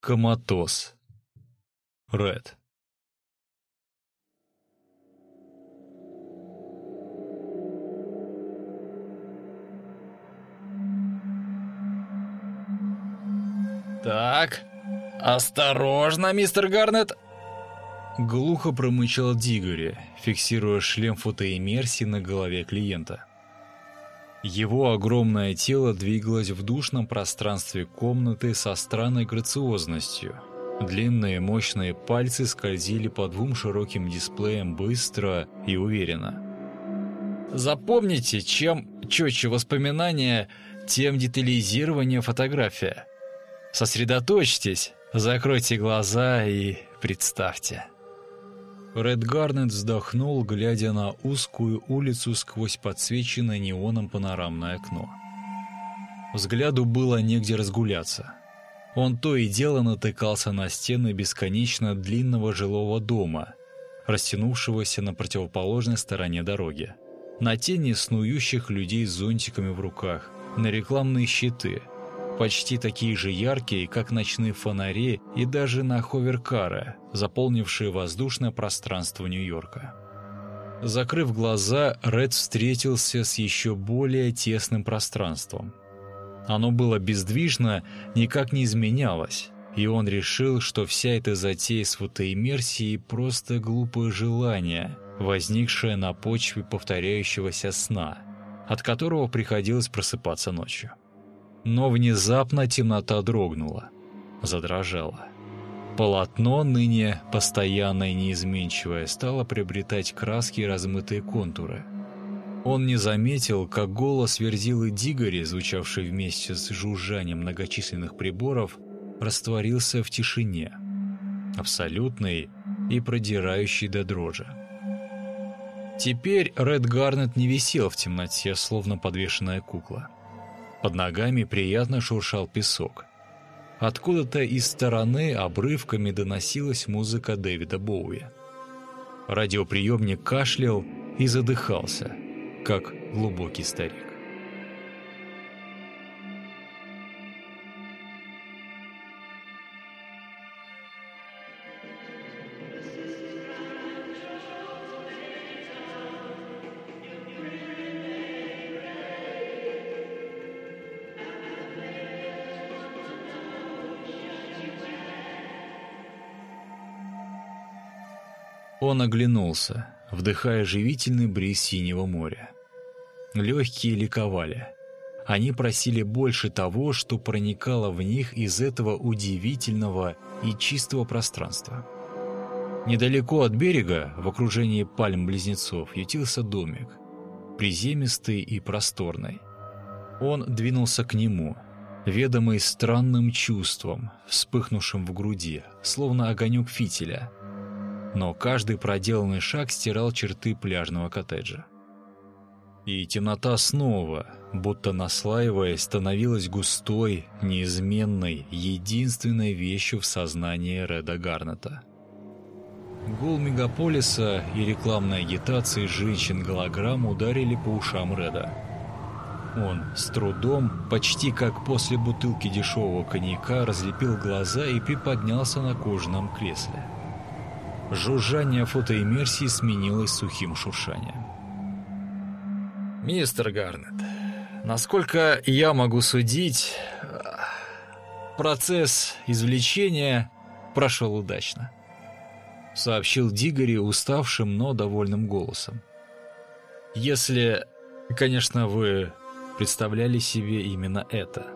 Коматоз. Ред. «Так, осторожно, мистер Гарнет!» Глухо промычал Дигори, фиксируя шлем фотоиммерсии на голове клиента. Его огромное тело двигалось в душном пространстве комнаты со странной грациозностью. Длинные мощные пальцы скользили по двум широким дисплеям быстро и уверенно. Запомните, чем четче воспоминания, тем детализированнее фотография. Сосредоточьтесь, закройте глаза и представьте. Ред Гарнет вздохнул, глядя на узкую улицу сквозь подсвеченное неоном панорамное окно. Взгляду было негде разгуляться. Он то и дело натыкался на стены бесконечно длинного жилого дома, растянувшегося на противоположной стороне дороги, на тени снующих людей с зонтиками в руках, на рекламные щиты – почти такие же яркие, как ночные фонари и даже на ховеркары, заполнившие воздушное пространство Нью-Йорка. Закрыв глаза, Ред встретился с еще более тесным пространством. Оно было бездвижно, никак не изменялось, и он решил, что вся эта затея с фотоиммерсией просто глупое желание, возникшее на почве повторяющегося сна, от которого приходилось просыпаться ночью. Но внезапно темнота дрогнула, задрожала. Полотно, ныне постоянное и неизменчивое, стало приобретать краски и размытые контуры. Он не заметил, как голос Верзилы Дигори, звучавший вместе с жужжанием многочисленных приборов, растворился в тишине, абсолютной и продирающей до дрожи. Теперь Ред Гарнет не висел в темноте, словно подвешенная кукла. Под ногами приятно шуршал песок. Откуда-то из стороны обрывками доносилась музыка Дэвида Боуи. Радиоприемник кашлял и задыхался, как глубокий старик. Он оглянулся, вдыхая живительный бриз синего моря. Легкие ликовали. Они просили больше того, что проникало в них из этого удивительного и чистого пространства. Недалеко от берега, в окружении пальм-близнецов, ютился домик, приземистый и просторный. Он двинулся к нему, ведомый странным чувством, вспыхнувшим в груди, словно огонек фитиля — но каждый проделанный шаг стирал черты пляжного коттеджа. И темнота снова, будто наслаиваясь, становилась густой, неизменной, единственной вещью в сознании Реда Гарнета. Гул мегаполиса и рекламная агитация женщин-голограмм ударили по ушам Реда. Он с трудом, почти как после бутылки дешевого коньяка, разлепил глаза и приподнялся на кожаном кресле. Жужжание фотоиммерсии сменилось сухим шуршанием. «Мистер Гарнет, насколько я могу судить, процесс извлечения прошел удачно», сообщил Дигори уставшим, но довольным голосом. «Если, конечно, вы представляли себе именно это».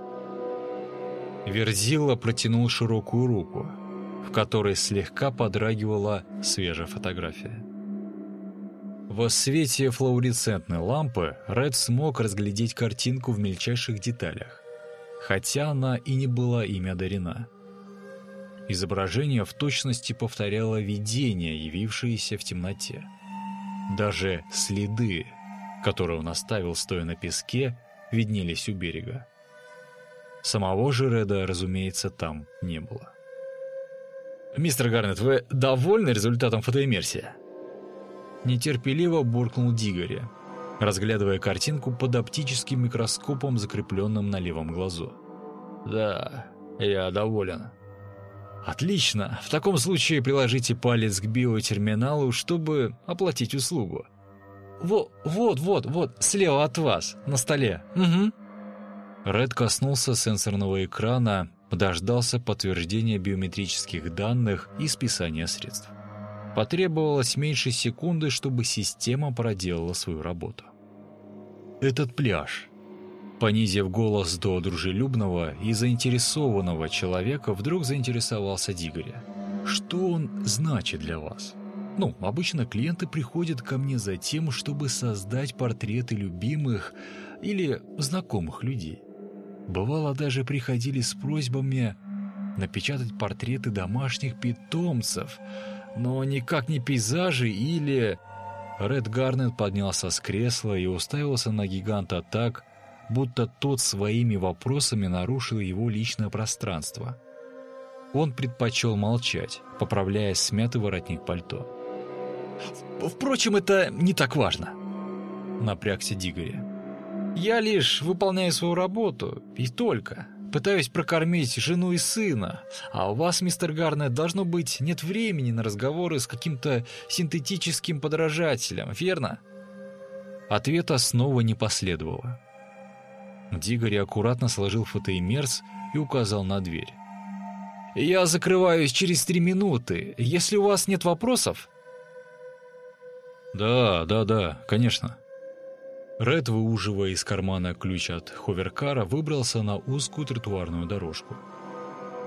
Верзила протянул широкую руку – в которой слегка подрагивала свежая фотография. В свете флуоресцентной лампы Ред смог разглядеть картинку в мельчайших деталях, хотя она и не была ими одарена. Изображение в точности повторяло видение, явившееся в темноте. Даже следы, которые он оставил, стоя на песке, виднелись у берега. Самого же Реда, разумеется, там не было. «Мистер Гарнет, вы довольны результатом фотоиммерсии?» Нетерпеливо буркнул Дигори, разглядывая картинку под оптическим микроскопом, закрепленным на левом глазу. «Да, я доволен». Отлично. В таком случае приложите палец к биотерминалу, чтобы оплатить услугу. Вот, вот, вот, вот, слева от вас, на столе. Угу. Ред коснулся сенсорного экрана, дождался подтверждения биометрических данных и списания средств. Потребовалось меньше секунды, чтобы система проделала свою работу. Этот пляж. Понизив голос до дружелюбного и заинтересованного человека, вдруг заинтересовался Дигоря. Что он значит для вас? Ну, обычно клиенты приходят ко мне за тем, чтобы создать портреты любимых или знакомых людей. Бывало, даже приходили с просьбами напечатать портреты домашних питомцев, но никак не пейзажи или... Ред Гарнет поднялся с кресла и уставился на гиганта так, будто тот своими вопросами нарушил его личное пространство. Он предпочел молчать, поправляя смятый воротник пальто. «Впрочем, это не так важно», — напрягся Дигори. Я лишь выполняю свою работу, и только. Пытаюсь прокормить жену и сына, а у вас, мистер Гарнет, должно быть нет времени на разговоры с каким-то синтетическим подражателем, верно? Ответа снова не последовало. Дигори аккуратно сложил фотоиммерс и указал на дверь. «Я закрываюсь через три минуты. Если у вас нет вопросов...» «Да, да, да, конечно», Ред, выуживая из кармана ключ от ховеркара, выбрался на узкую тротуарную дорожку.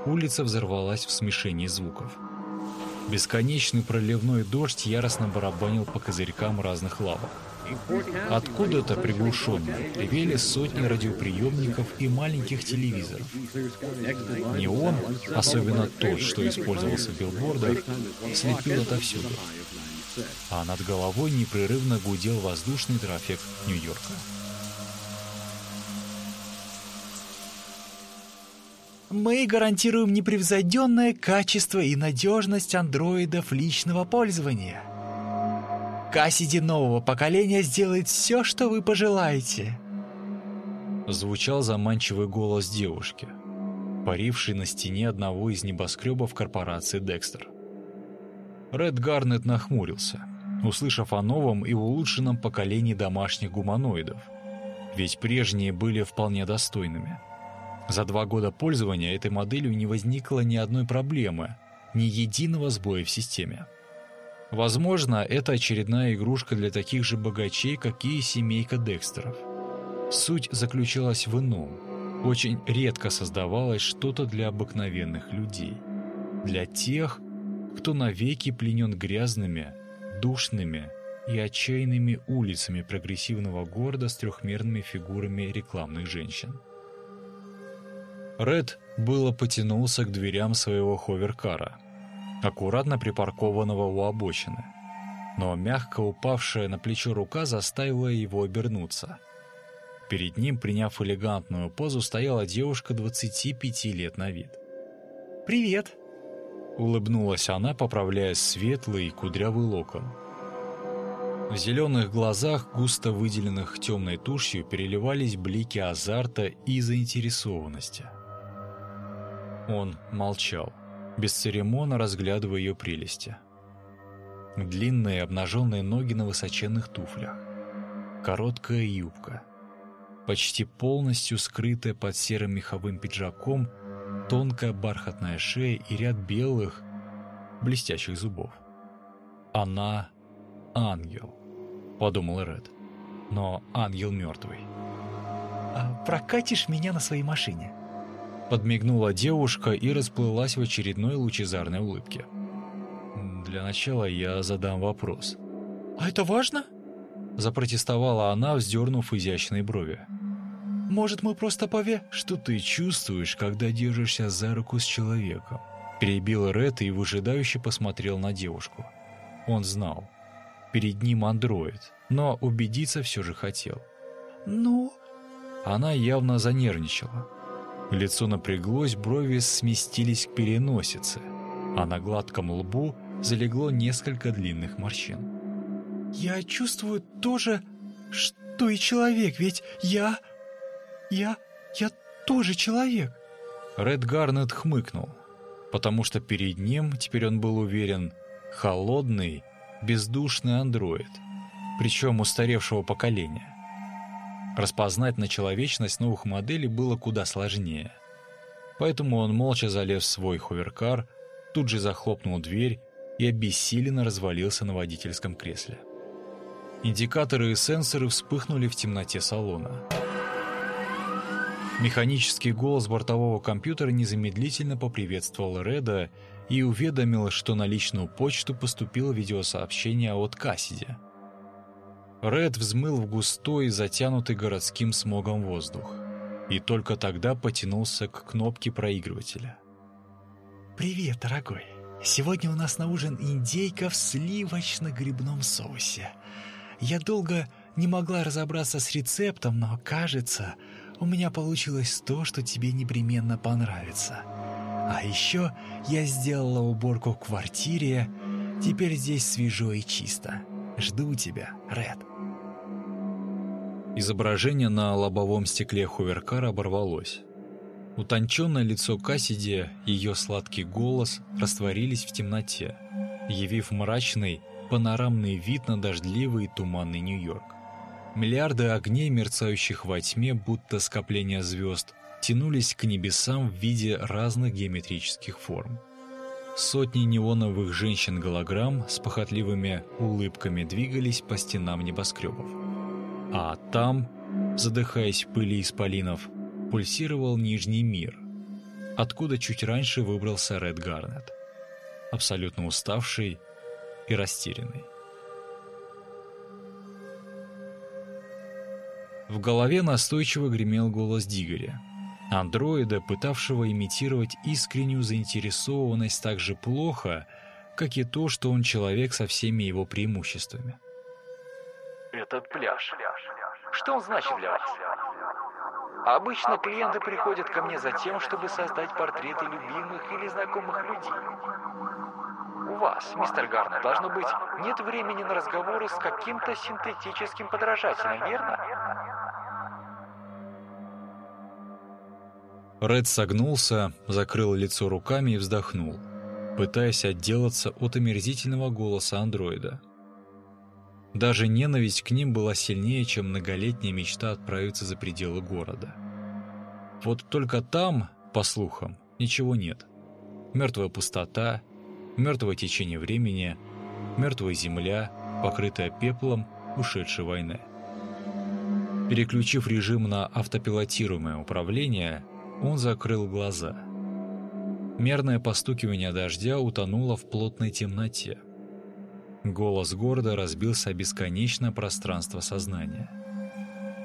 Улица взорвалась в смешении звуков. Бесконечный проливной дождь яростно барабанил по козырькам разных лавок. Откуда-то приглушенно ревели сотни радиоприемников и маленьких телевизоров. Неон, особенно тот, что использовался в билбордах, слепил отовсюду а над головой непрерывно гудел воздушный трафик Нью-Йорка. Мы гарантируем непревзойденное качество и надежность андроидов личного пользования. Кассиди нового поколения сделает все, что вы пожелаете. Звучал заманчивый голос девушки, парившей на стене одного из небоскребов корпорации Декстер. Ред Гарнет нахмурился, услышав о новом и улучшенном поколении домашних гуманоидов. Ведь прежние были вполне достойными. За два года пользования этой моделью не возникло ни одной проблемы, ни единого сбоя в системе. Возможно, это очередная игрушка для таких же богачей, как и семейка Декстеров. Суть заключалась в ином. Очень редко создавалось что-то для обыкновенных людей. Для тех, кто навеки пленен грязными, душными и отчаянными улицами прогрессивного города с трехмерными фигурами рекламных женщин. Ред было потянулся к дверям своего ховеркара, аккуратно припаркованного у обочины, но мягко упавшая на плечо рука заставила его обернуться. Перед ним, приняв элегантную позу, стояла девушка 25 лет на вид. «Привет!» Улыбнулась она, поправляя светлый кудрявый локон. В зеленых глазах, густо выделенных темной тушью, переливались блики азарта и заинтересованности. Он молчал, бесцеремонно разглядывая ее прелести. Длинные обнаженные ноги на высоченных туфлях, короткая юбка, почти полностью скрытая под серым меховым пиджаком – тонкая бархатная шея и ряд белых, блестящих зубов. «Она ангел», — подумал Ред. «Но ангел мертвый». «А прокатишь меня на своей машине?» Подмигнула девушка и расплылась в очередной лучезарной улыбке. «Для начала я задам вопрос». «А это важно?» Запротестовала она, вздернув изящные брови. Может, мы просто пове...» «Что ты чувствуешь, когда держишься за руку с человеком?» Перебил Ред и выжидающе посмотрел на девушку. Он знал. Перед ним андроид, но убедиться все же хотел. «Ну?» Она явно занервничала. Лицо напряглось, брови сместились к переносице, а на гладком лбу залегло несколько длинных морщин. «Я чувствую тоже, что и человек, ведь я...» Я... я тоже человек!» Ред Гарнет хмыкнул. потому что перед ним, теперь он был уверен, холодный, бездушный андроид, причем устаревшего поколения. Распознать на человечность новых моделей было куда сложнее. Поэтому он молча залез в свой ховеркар, тут же захлопнул дверь и обессиленно развалился на водительском кресле. Индикаторы и сенсоры вспыхнули в темноте салона. Механический голос бортового компьютера незамедлительно поприветствовал Реда и уведомил, что на личную почту поступило видеосообщение от Кассиди. Ред взмыл в густой, затянутый городским смогом воздух. И только тогда потянулся к кнопке проигрывателя. «Привет, дорогой. Сегодня у нас на ужин индейка в сливочно-грибном соусе. Я долго не могла разобраться с рецептом, но, кажется, у меня получилось то, что тебе непременно понравится. А еще я сделала уборку в квартире, теперь здесь свежо и чисто. Жду тебя, Ред». Изображение на лобовом стекле ховеркара оборвалось. Утонченное лицо Кассиди, ее сладкий голос растворились в темноте, явив мрачный, панорамный вид на дождливый и туманный Нью-Йорк. Миллиарды огней, мерцающих во тьме, будто скопления звезд, тянулись к небесам в виде разных геометрических форм. Сотни неоновых женщин-голограмм с похотливыми улыбками двигались по стенам небоскребов. А там, задыхаясь в пыли исполинов, пульсировал Нижний мир, откуда чуть раньше выбрался Ред Гарнет, абсолютно уставший и растерянный. В голове настойчиво гремел голос Дигоря, андроида, пытавшего имитировать искреннюю заинтересованность так же плохо, как и то, что он человек со всеми его преимуществами этот пляж. Что он значит для вас? Обычно клиенты приходят ко мне за тем, чтобы создать портреты любимых или знакомых людей. У вас, мистер Гарнер, должно быть, нет времени на разговоры с каким-то синтетическим подражателем, верно? Ред согнулся, закрыл лицо руками и вздохнул, пытаясь отделаться от омерзительного голоса андроида. Даже ненависть к ним была сильнее, чем многолетняя мечта отправиться за пределы города. Вот только там, по слухам, ничего нет. Мертвая пустота, мертвое течение времени, мертвая земля, покрытая пеплом ушедшей войны. Переключив режим на автопилотируемое управление, он закрыл глаза. Мерное постукивание дождя утонуло в плотной темноте. Голос города разбился о бесконечное пространство сознания.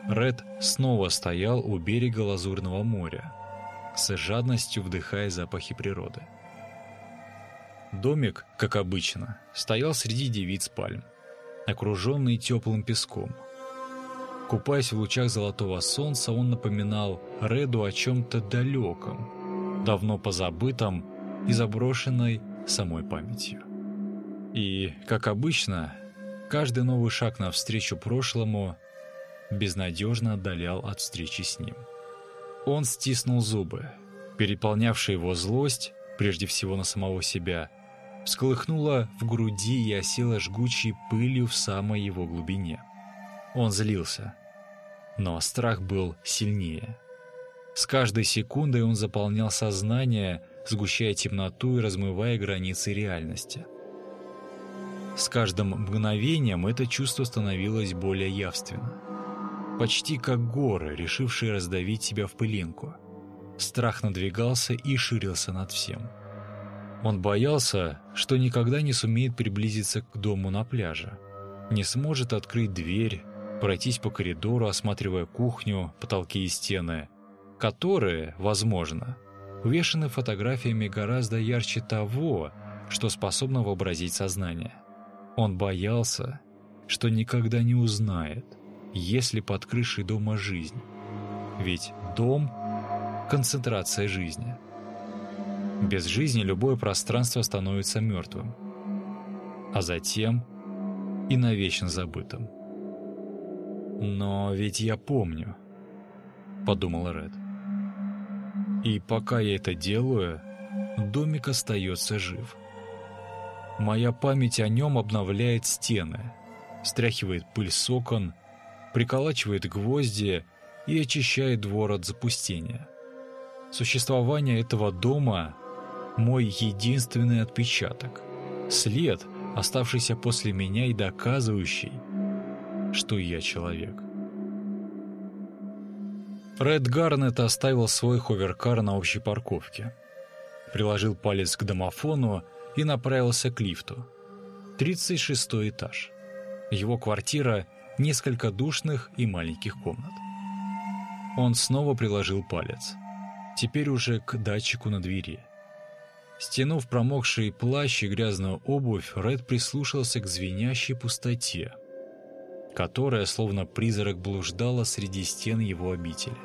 Ред снова стоял у берега Лазурного моря, с жадностью вдыхая запахи природы. Домик, как обычно, стоял среди девиц пальм, окруженный теплым песком. Купаясь в лучах золотого солнца, он напоминал Реду о чем-то далеком, давно позабытом и заброшенной самой памятью. И, как обычно, каждый новый шаг навстречу прошлому безнадежно отдалял от встречи с ним. Он стиснул зубы. Переполнявшая его злость, прежде всего на самого себя, всколыхнула в груди и осела жгучей пылью в самой его глубине. Он злился, но страх был сильнее. С каждой секундой он заполнял сознание, сгущая темноту и размывая границы реальности. С каждым мгновением это чувство становилось более явственно. Почти как горы, решившие раздавить себя в пылинку. Страх надвигался и ширился над всем. Он боялся, что никогда не сумеет приблизиться к дому на пляже. Не сможет открыть дверь, пройтись по коридору, осматривая кухню, потолки и стены, которые, возможно, увешаны фотографиями гораздо ярче того, что способно вообразить сознание. Он боялся, что никогда не узнает, есть ли под крышей дома жизнь. Ведь дом — концентрация жизни. Без жизни любое пространство становится мертвым, а затем и навечно забытым. «Но ведь я помню», — подумал Ред. «И пока я это делаю, домик остается жив. Моя память о нем обновляет стены, стряхивает пыль с окон, приколачивает гвозди и очищает двор от запустения. Существование этого дома – мой единственный отпечаток, след, оставшийся после меня и доказывающий, что я человек. Ред Гарнет оставил свой ховеркар на общей парковке. Приложил палец к домофону и направился к лифту. 36 этаж. Его квартира – несколько душных и маленьких комнат. Он снова приложил палец. Теперь уже к датчику на двери. Стянув промокший плащ и грязную обувь, Ред прислушался к звенящей пустоте, которая, словно призрак, блуждала среди стен его обители.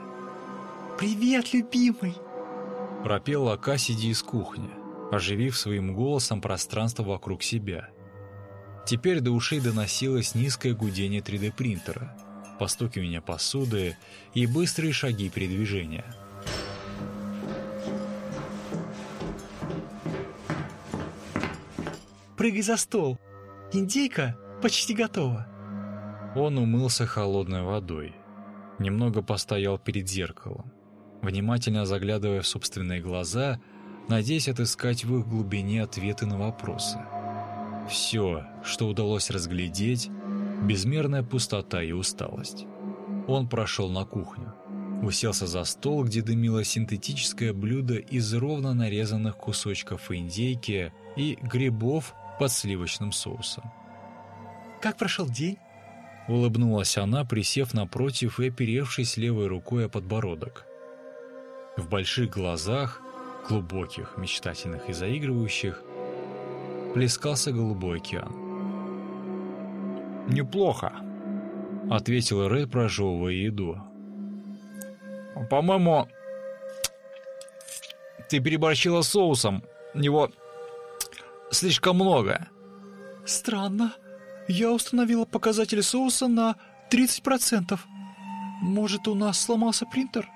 «Привет, любимый!» Пропела Кассиди из кухни, оживив своим голосом пространство вокруг себя. Теперь до ушей доносилось низкое гудение 3D-принтера, постукивание посуды и быстрые шаги передвижения. «Прыгай за стол! Индейка почти готова!» Он умылся холодной водой, немного постоял перед зеркалом, внимательно заглядывая в собственные глаза, надеясь отыскать в их глубине ответы на вопросы. Все, что удалось разглядеть, безмерная пустота и усталость. Он прошел на кухню, уселся за стол, где дымило синтетическое блюдо из ровно нарезанных кусочков индейки и грибов под сливочным соусом. «Как прошел день?» Улыбнулась она, присев напротив и оперевшись левой рукой о подбородок. В больших глазах, глубоких, мечтательных и заигрывающих, плескался голубой океан. «Неплохо», — ответил Рэй, прожевывая еду. «По-моему, ты переборщила соусом. Его слишком много». «Странно. Я установила показатель соуса на 30%. Может, у нас сломался принтер?»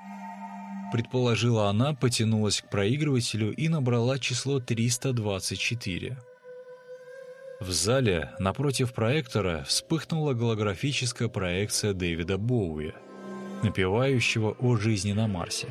Предположила она, потянулась к проигрывателю и набрала число 324. В зале напротив проектора вспыхнула голографическая проекция Дэвида Боуи, напевающего о жизни на Марсе.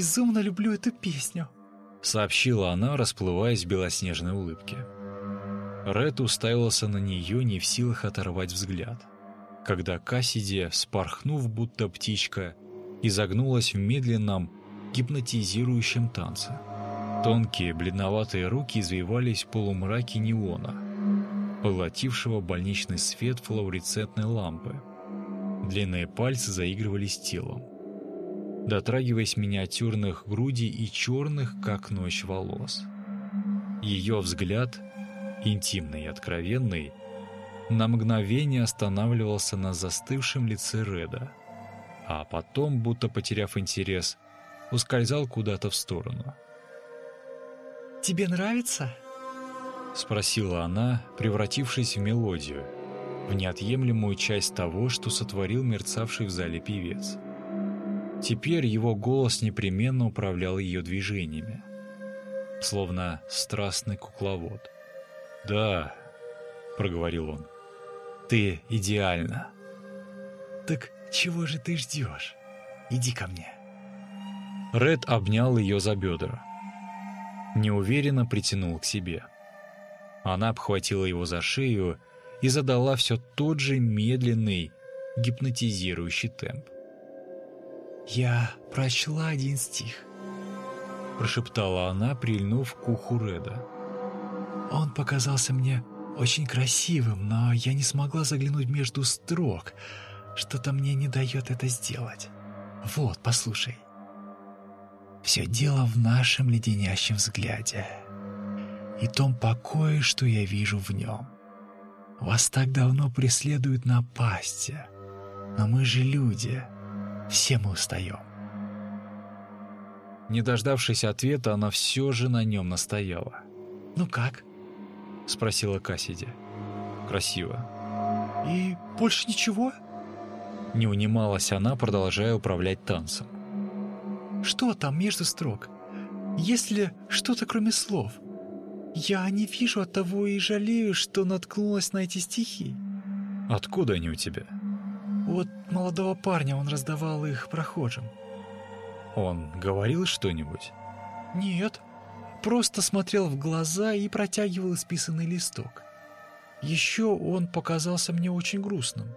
«Безумно люблю эту песню», — сообщила она, расплываясь в белоснежной улыбке. Ред уставился на нее, не в силах оторвать взгляд. Когда Кассиди, спорхнув будто птичка, изогнулась в медленном, гипнотизирующем танце. Тонкие, бледноватые руки извивались в полумраке неона, поглотившего больничный свет флуоресцентной лампы. Длинные пальцы заигрывали с телом дотрагиваясь миниатюрных грудей и черных, как ночь, волос. Ее взгляд, интимный и откровенный, на мгновение останавливался на застывшем лице Реда, а потом, будто потеряв интерес, ускользал куда-то в сторону. «Тебе нравится?» — спросила она, превратившись в мелодию, в неотъемлемую часть того, что сотворил мерцавший в зале певец. Теперь его голос непременно управлял ее движениями, словно страстный кукловод. «Да», — проговорил он, — «ты идеальна». «Так чего же ты ждешь? Иди ко мне». Ред обнял ее за бедра. Неуверенно притянул к себе. Она обхватила его за шею и задала все тот же медленный, гипнотизирующий темп. «Я прочла один стих», — прошептала она, прильнув к уху Реда. «Он показался мне очень красивым, но я не смогла заглянуть между строк. Что-то мне не дает это сделать. Вот, послушай. Все дело в нашем леденящем взгляде и том покое, что я вижу в нем. Вас так давно преследуют напасти, но мы же люди». Все мы устаем. Не дождавшись ответа, она все же на нем настояла. «Ну как?» — спросила Кассиди. «Красиво». «И больше ничего?» Не унималась она, продолжая управлять танцем. «Что там между строк? Есть ли что-то кроме слов? Я не вижу от того и жалею, что наткнулась на эти стихи». «Откуда они у тебя?» «От молодого парня он раздавал их прохожим». «Он говорил что-нибудь?» «Нет, просто смотрел в глаза и протягивал исписанный листок. Еще он показался мне очень грустным».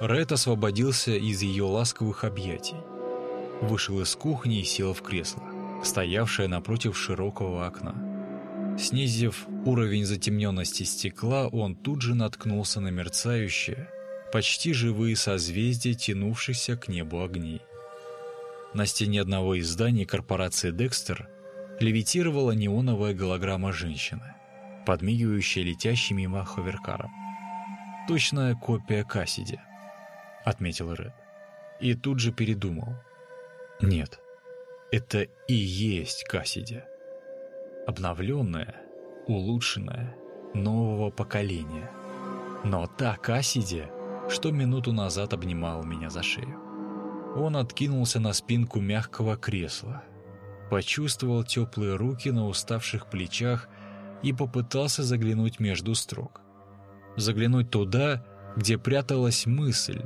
Ред освободился из ее ласковых объятий. Вышел из кухни и сел в кресло, стоявшее напротив широкого окна. Снизив уровень затемненности стекла, он тут же наткнулся на мерцающие, почти живые созвездия, тянувшихся к небу огней. На стене одного из зданий корпорации «Декстер» левитировала неоновая голограмма женщины, подмигивающая летящим мимо ховеркаром. Точная копия Кассиди, отметил Ред. И тут же передумал. Нет, это и есть Кассиди. Обновленная, улучшенная, нового поколения. Но та Кассиди, что минуту назад обнимала меня за шею. Он откинулся на спинку мягкого кресла, почувствовал теплые руки на уставших плечах и попытался заглянуть между строк. Заглянуть туда, где пряталась мысль,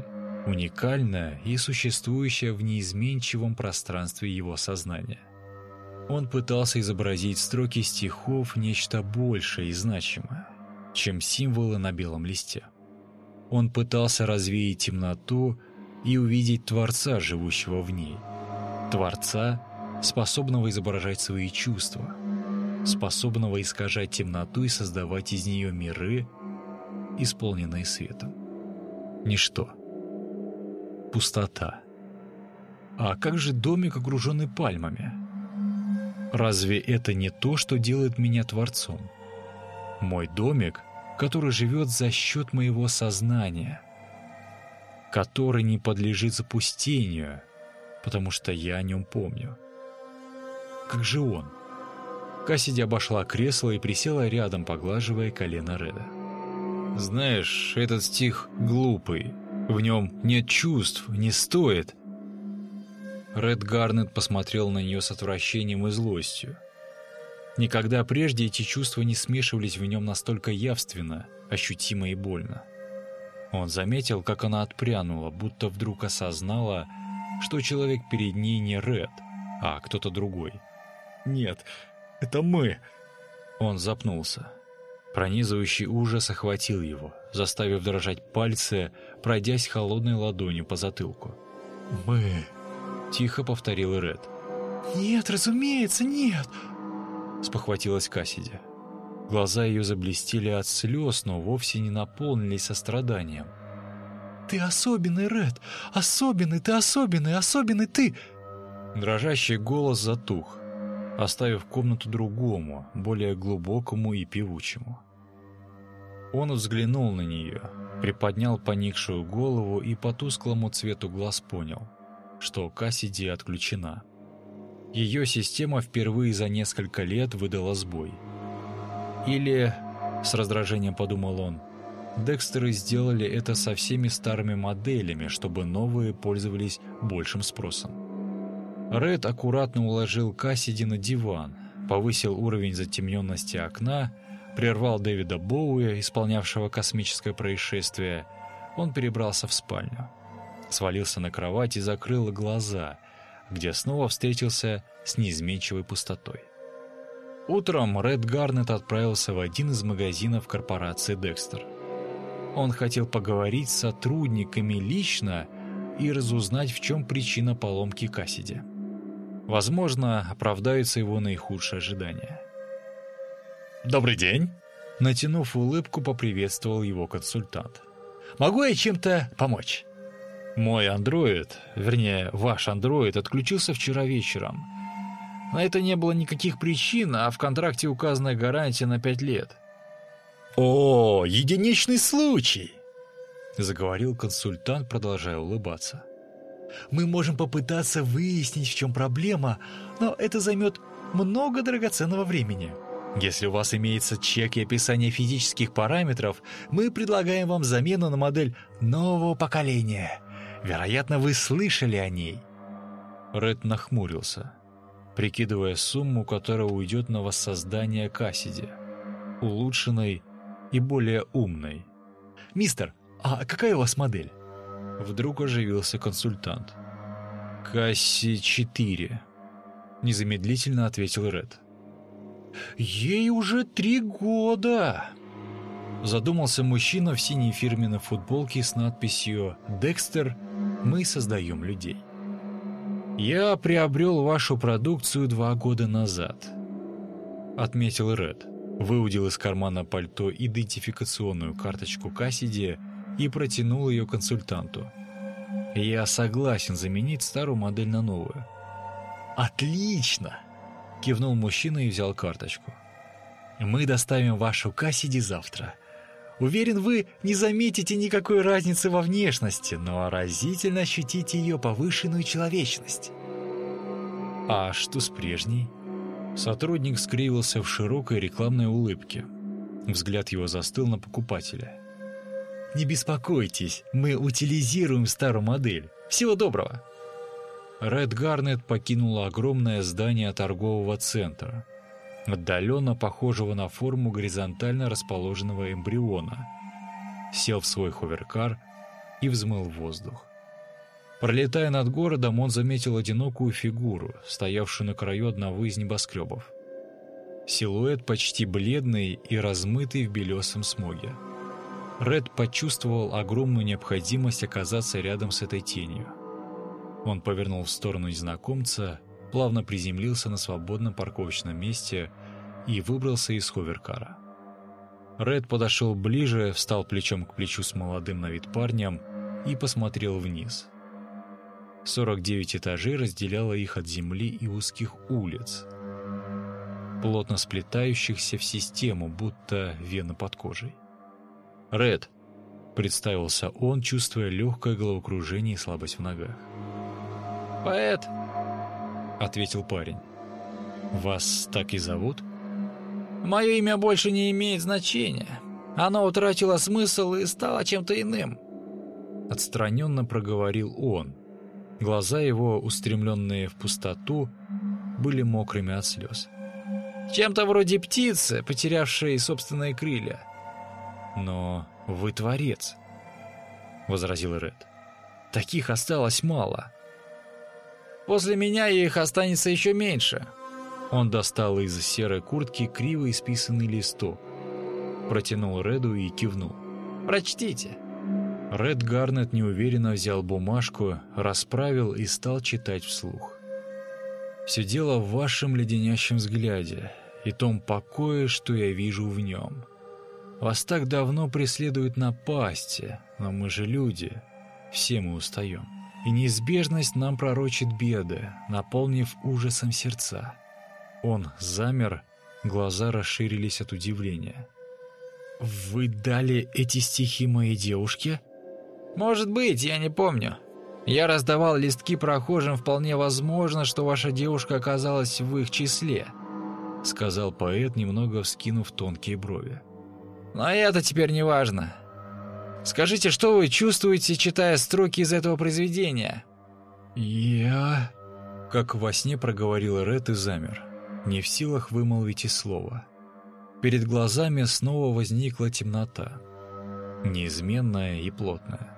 уникальная и существующая в неизменчивом пространстве его сознания. Он пытался изобразить в строке стихов нечто большее и значимое, чем символы на белом листе. Он пытался развеять темноту и увидеть Творца, живущего в ней. Творца, способного изображать свои чувства, способного искажать темноту и создавать из нее миры, исполненные светом. Ничто пустота. А как же домик, окруженный пальмами? Разве это не то, что делает меня творцом? Мой домик, который живет за счет моего сознания, который не подлежит запустению, потому что я о нем помню. Как же он? Кассиди обошла кресло и присела рядом, поглаживая колено Реда. «Знаешь, этот стих глупый. В нем нет чувств, не стоит. Ред Гарнет посмотрел на нее с отвращением и злостью. Никогда прежде эти чувства не смешивались в нем настолько явственно, ощутимо и больно. Он заметил, как она отпрянула, будто вдруг осознала, что человек перед ней не Ред, а кто-то другой. «Нет, это мы!» Он запнулся. Пронизывающий ужас охватил его, заставив дрожать пальцы, пройдясь холодной ладонью по затылку. «Мы...» — тихо повторил Ред. «Нет, разумеется, нет!» — спохватилась Кассиди. Глаза ее заблестели от слез, но вовсе не наполнились состраданием. «Ты особенный, Ред! Особенный, ты особенный, особенный ты!» Дрожащий голос затух оставив комнату другому, более глубокому и певучему. Он взглянул на нее, приподнял поникшую голову и по тусклому цвету глаз понял, что Кассиди отключена. Ее система впервые за несколько лет выдала сбой. Или, с раздражением подумал он, Декстеры сделали это со всеми старыми моделями, чтобы новые пользовались большим спросом. Ред аккуратно уложил Кассиди на диван, повысил уровень затемненности окна, прервал Дэвида Боуэ, исполнявшего космическое происшествие. Он перебрался в спальню. Свалился на кровать и закрыл глаза, где снова встретился с неизменчивой пустотой. Утром Ред Гарнет отправился в один из магазинов корпорации «Декстер». Он хотел поговорить с сотрудниками лично и разузнать, в чем причина поломки Кассиди. Возможно, оправдаются его наихудшие ожидания. «Добрый день!» Натянув улыбку, поприветствовал его консультант. «Могу я чем-то помочь?» «Мой андроид, вернее, ваш андроид, отключился вчера вечером. На это не было никаких причин, а в контракте указана гарантия на пять лет». «О, единичный случай!» Заговорил консультант, продолжая улыбаться. Мы можем попытаться выяснить, в чем проблема, но это займет много драгоценного времени. Если у вас имеется чек и описание физических параметров, мы предлагаем вам замену на модель нового поколения. Вероятно, вы слышали о ней». Ред нахмурился, прикидывая сумму, которая уйдет на воссоздание Кассиди, улучшенной и более умной. «Мистер, а какая у вас модель?» Вдруг оживился консультант. «Касси-4», — незамедлительно ответил Ред. «Ей уже три года!» Задумался мужчина в синей фирменной футболке с надписью «Декстер, мы создаем людей». «Я приобрел вашу продукцию два года назад», — отметил Ред. Выудил из кармана пальто идентификационную карточку Кассиди и протянул ее консультанту. «Я согласен заменить старую модель на новую». «Отлично!» — кивнул мужчина и взял карточку. «Мы доставим вашу Кассиди завтра. Уверен, вы не заметите никакой разницы во внешности, но разительно ощутите ее повышенную человечность». «А что с прежней?» Сотрудник скривился в широкой рекламной улыбке. Взгляд его застыл на покупателя. «Не беспокойтесь, мы утилизируем старую модель. Всего доброго!» Ред Гарнет покинула огромное здание торгового центра, отдаленно похожего на форму горизонтально расположенного эмбриона, сел в свой ховеркар и взмыл воздух. Пролетая над городом, он заметил одинокую фигуру, стоявшую на краю одного из небоскребов. Силуэт почти бледный и размытый в белесом смоге. Ред почувствовал огромную необходимость оказаться рядом с этой тенью. Он повернул в сторону незнакомца, плавно приземлился на свободном парковочном месте и выбрался из ховеркара. Ред подошел ближе, встал плечом к плечу с молодым на вид парнем и посмотрел вниз. 49 этажей разделяло их от земли и узких улиц, плотно сплетающихся в систему, будто вена под кожей. «Ред», — представился он, чувствуя легкое головокружение и слабость в ногах. «Поэт», — ответил парень. «Вас так и зовут?» «Мое имя больше не имеет значения. Оно утратило смысл и стало чем-то иным». Отстраненно проговорил он, Глаза его, устремленные в пустоту, были мокрыми от слез. «Чем-то вроде птицы, потерявшей собственные крылья». «Но вы творец», — возразил Ред. «Таких осталось мало». «После меня их останется еще меньше». Он достал из серой куртки криво исписанный листок, протянул Реду и кивнул. «Прочтите». Ред Гарнет неуверенно взял бумажку, расправил и стал читать вслух. «Все дело в вашем леденящем взгляде и том покое, что я вижу в нем. Вас так давно преследуют напасти, но мы же люди, все мы устаем. И неизбежность нам пророчит беды, наполнив ужасом сердца». Он замер, глаза расширились от удивления. «Вы дали эти стихи моей девушке?» «Может быть, я не помню. Я раздавал листки прохожим, вполне возможно, что ваша девушка оказалась в их числе», — сказал поэт, немного вскинув тонкие брови. «Но это теперь не важно. Скажите, что вы чувствуете, читая строки из этого произведения?» «Я...» Как во сне проговорил Ред и замер, не в силах вымолвить и слова. Перед глазами снова возникла темнота, неизменная и плотная.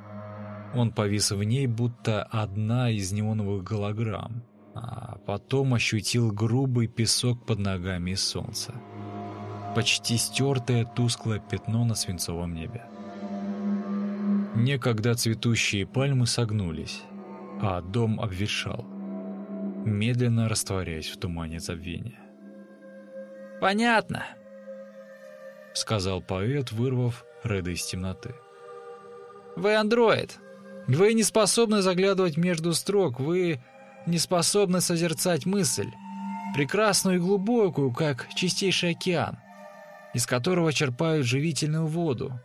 Он повис в ней, будто одна из неоновых голограмм, а потом ощутил грубый песок под ногами и солнца. Почти стертое тусклое пятно на свинцовом небе. Некогда цветущие пальмы согнулись, а дом обветшал, медленно растворяясь в тумане забвения. «Понятно», — сказал поэт, вырвав Реда из темноты. «Вы андроид. Вы не способны заглядывать между строк, вы не способны созерцать мысль, прекрасную и глубокую, как чистейший океан, из которого черпают живительную воду.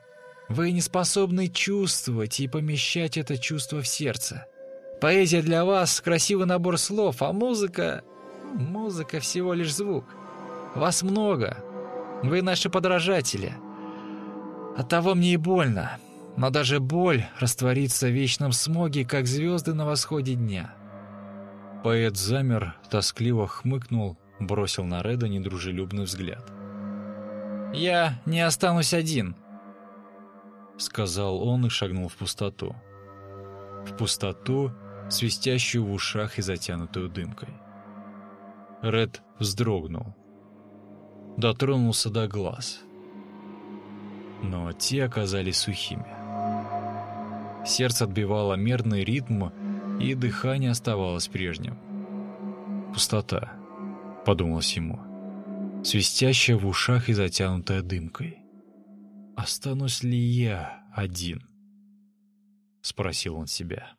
Вы не способны чувствовать и помещать это чувство в сердце. Поэзия для вас — красивый набор слов, а музыка... Музыка всего лишь звук. Вас много. Вы наши подражатели. Оттого мне и больно. Но даже боль растворится в вечном смоге, как звезды на восходе дня. Поэт замер, тоскливо хмыкнул, бросил на Реда недружелюбный взгляд. «Я не останусь один», — сказал он и шагнул в пустоту. В пустоту, свистящую в ушах и затянутую дымкой. Ред вздрогнул. Дотронулся до глаз. Но те оказались сухими. Сердце отбивало мерный ритм, и дыхание оставалось прежним. «Пустота», — подумалось ему, свистящая в ушах и затянутая дымкой. «Останусь ли я один?» — спросил он себя.